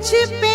te pedir.